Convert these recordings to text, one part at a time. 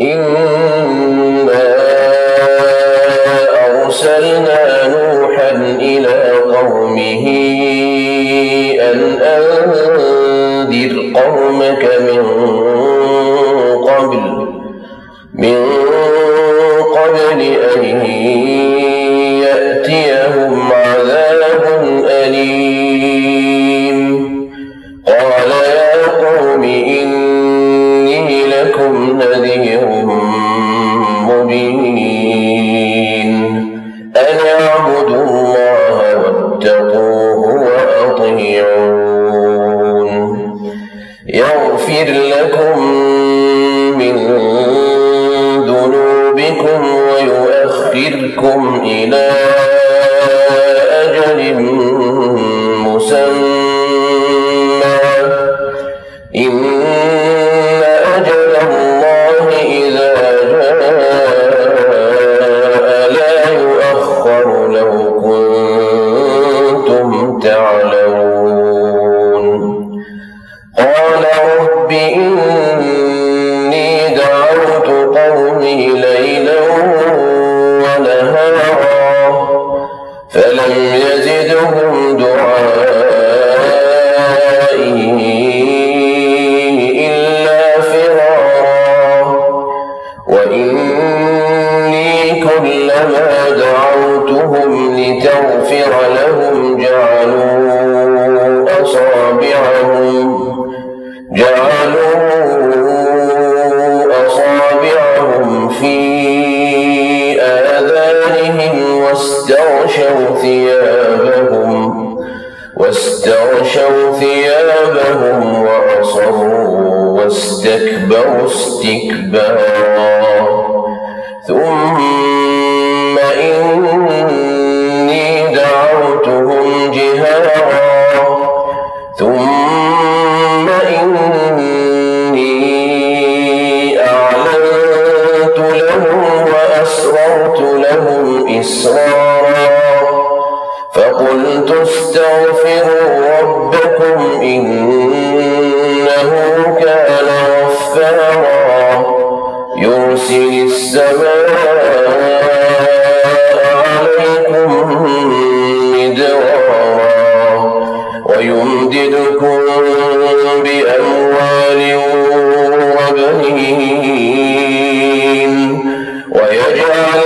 إنا أرسلنا نوحا إلى قومه أن أنذر قومك من قبل من قبل ويؤخركم إلى أجل مسمى. إن أجل الله إذا جاء لا يؤخر لو كنتم تعلمون. واستغشوا ثيابهم وأصروا واستكبروا استكبارا. ثم إني دعوتهم جهارا. ثم إني أعلنت لهم وأسررت لهم إسرارا. فقلت استغفروا ربكم إنه كان غفارا. يرسل السماء عليكم مدرارا ويمددكم بأموال وبنين ويجعل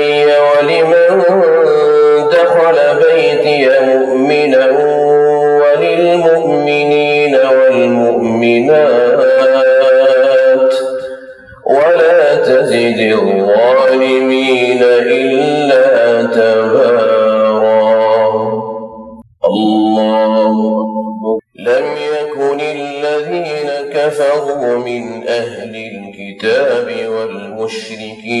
دخل بيتي مؤمنا وللمؤمنين والمؤمنات. ولا تزد الظالمين إلا تبارا. الله لم يكن الذين كفروا من أهل الكتاب والمشركين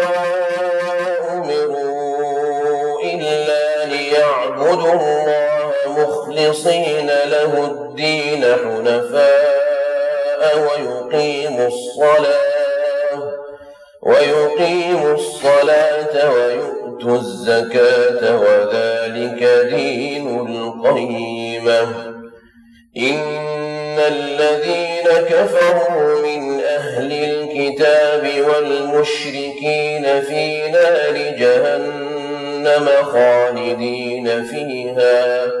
مخلصين له الدين حنفاء ويقيموا الصلاة ويقيموا الصلاة ويؤتوا الزكاة وذلك دين القيمة. إن الذين كفروا من أهل الكتاب والمشركين في نار جهنم خالدين فيها.